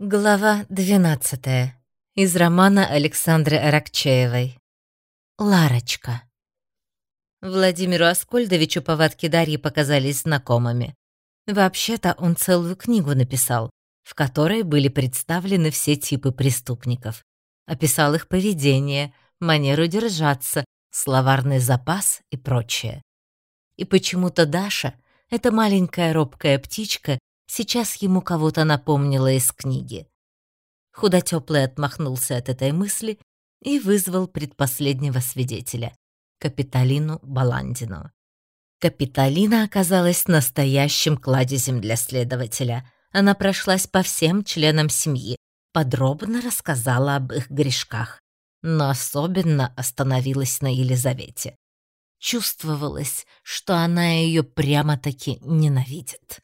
Глава 12. Из романа Александры Аракчеевой. Ларочка. Владимиру Аскольдовичу повадки Дарьи показались знакомыми. Вообще-то он целую книгу написал, в которой были представлены все типы преступников. Описал их поведение, манеру держаться, словарный запас и прочее. И почему-то Даша, эта маленькая робкая птичка, сейчас ему кого-то напомнила из книги. Худотёплый отмахнулся от этой мысли и вызвал предпоследнего свидетеля — Капиталину Баландину. Капиталина оказалась настоящим кладезем для следователя. Она прошлась по всем членам семьи, подробно рассказала об их грешках, но особенно остановилась на Елизавете. Чувствовалось, что она ее прямо-таки ненавидит.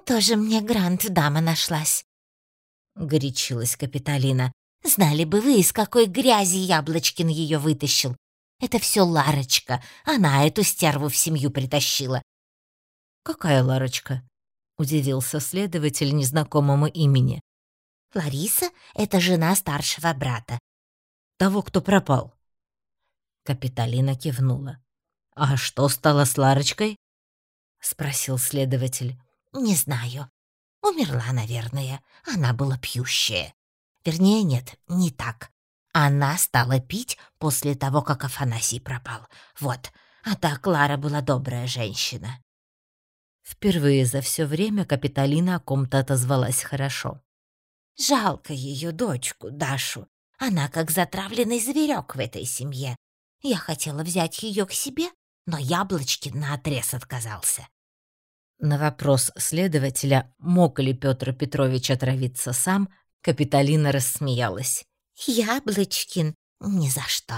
«Тоже мне грант-дама нашлась», — горячилась Капитолина. «Знали бы вы, из какой грязи Яблочкин ее вытащил. Это все Ларочка, она эту стерву в семью притащила». «Какая Ларочка?» — удивился следователь незнакомому имени. «Лариса — это жена старшего брата». «Того, кто пропал». Капитолина кивнула. «А что стало с Ларочкой?» — спросил следователь. «Не знаю. Умерла, наверное. Она была пьющая. Вернее, нет, не так. Она стала пить после того, как Афанасий пропал. Вот. А так Клара была добрая женщина». Впервые за все время Капитолина о ком-то отозвалась хорошо. «Жалко ее дочку, Дашу. Она как затравленный зверек в этой семье. Я хотела взять ее к себе, но Яблочкин наотрез отказался. На вопрос следователя, мог ли Петр Петрович отравиться сам, Капитолина рассмеялась. «Яблочкин? Ни за что.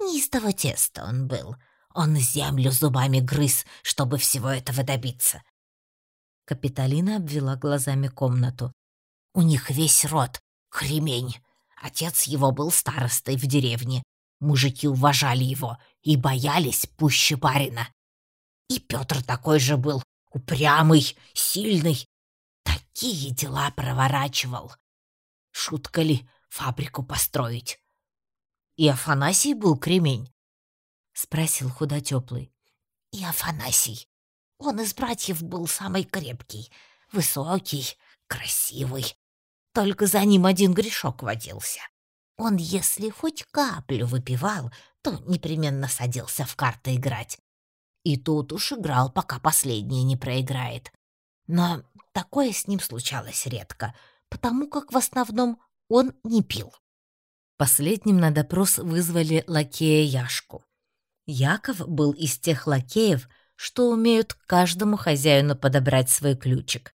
Не из того теста он был. Он землю зубами грыз, чтобы всего этого добиться». Капитолина обвела глазами комнату. «У них весь род — кремень. Отец его был старостой в деревне. Мужики уважали его и боялись пуще барина. И Петр такой же был, Упрямый, сильный. Такие дела проворачивал. Шутка ли фабрику построить? И Афанасий был кремень? Спросил худотёплый. И Афанасий. Он из братьев был самый крепкий, высокий, красивый. Только за ним один грешок водился. Он, если хоть каплю выпивал, то непременно садился в карты играть. И тут уж играл, пока последний не проиграет. Но такое с ним случалось редко, потому как в основном он не пил. Последним на допрос вызвали лакея Яшку. Яков был из тех лакеев, что умеют каждому хозяину подобрать свой ключик.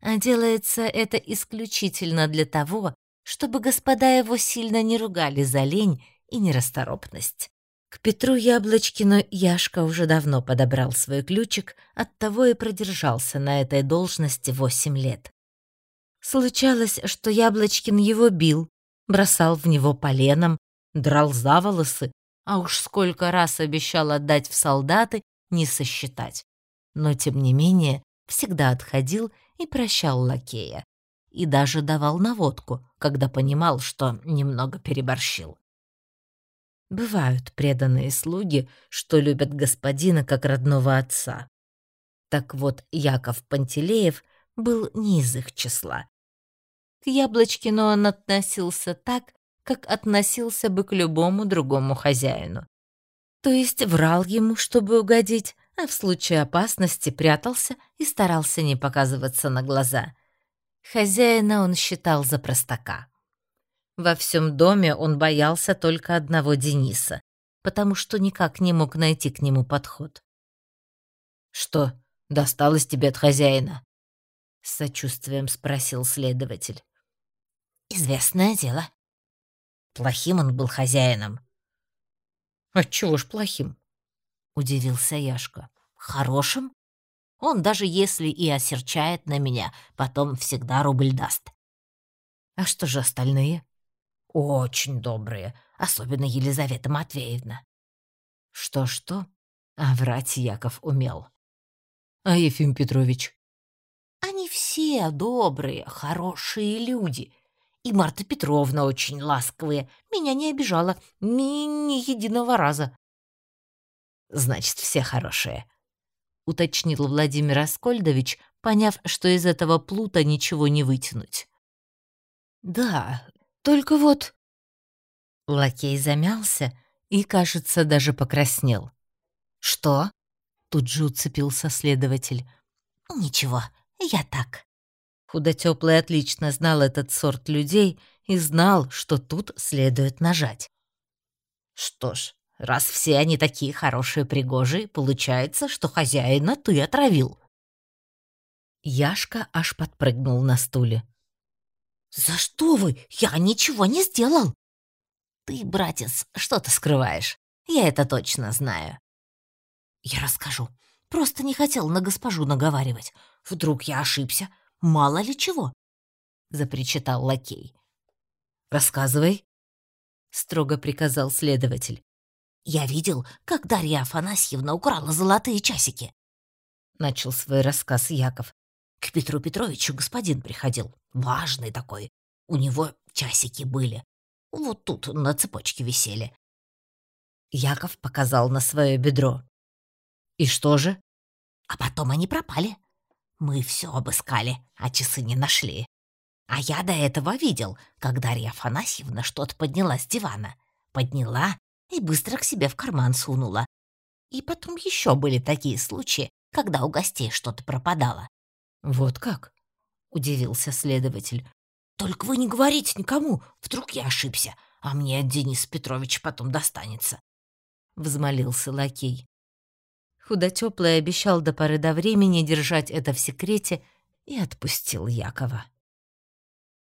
А делается это исключительно для того, чтобы господа его сильно не ругали за лень и нерасторопность. К Петру Яблочкину Яшка уже давно подобрал свой ключик, оттого и продержался на этой должности восемь лет. Случалось, что Яблочкин его бил, бросал в него поленом, драл за волосы, а уж сколько раз обещал отдать в солдаты, не сосчитать. Но, тем не менее, всегда отходил и прощал лакея. И даже давал наводку, когда понимал, что немного переборщил. Бывают преданные слуги, что любят господина как родного отца. Так вот, Яков Пантелеев был не из их числа. К Яблочкину он относился так, как относился бы к любому другому хозяину. То есть врал ему, чтобы угодить, а в случае опасности прятался и старался не показываться на глаза. Хозяина он считал за простака. Во всем доме он боялся только одного Дениса, потому что никак не мог найти к нему подход. «Что, досталось тебе от хозяина?» — с сочувствием спросил следователь. «Известное дело. Плохим он был хозяином». «Отчего ж плохим?» — удивился Яшка. «Хорошим? Он даже если и осерчает на меня, потом всегда рубль даст». «А что же остальные?» Очень добрые, особенно Елизавета Матвеевна. Что-что, а врать Яков умел. А Ефим Петрович? Они все добрые, хорошие люди. И Марта Петровна очень ласковая, меня не обижала ни, ни единого раза. Значит, все хорошие, уточнил Владимир Аскольдович, поняв, что из этого плута ничего не вытянуть. Да, только вот... Лакей замялся и, кажется, даже покраснел. «Что?» — тут же уцепился следователь. «Ничего, я так». Худотёплый отлично знал этот сорт людей и знал, что тут следует нажать. «Что ж, раз все они такие хорошие пригожие, получается, что хозяина ты отравил». Яшка аж подпрыгнул на стуле. «За что вы? Я ничего не сделал!» «Ты, братец, что ты скрываешь? Я это точно знаю». «Я расскажу. Просто не хотел на госпожу наговаривать. Вдруг я ошибся. Мало ли чего», — запричитал лакей. «Рассказывай», — строго приказал следователь. «Я видел, как Дарья Афанасьевна украла золотые часики», — начал свой рассказ Яков. «К Петру Петровичу господин приходил, важный такой. У него часики были. Вот тут на цепочке висели». Яков показал на свое бедро. «И что же?» «А потом они пропали. Мы все обыскали, а часы не нашли. А я до этого видел, как Дарья Афанасьевна что-то подняла с дивана. Подняла и быстро к себе в карман сунула. И потом еще были такие случаи, когда у гостей что-то пропадало. «Вот как?» — удивился следователь. «Только вы не говорите никому, вдруг я ошибся, а мне от Дениса Петровича потом достанется», — взмолился лакей. Худотёплый обещал до поры до времени держать это в секрете и отпустил Якова.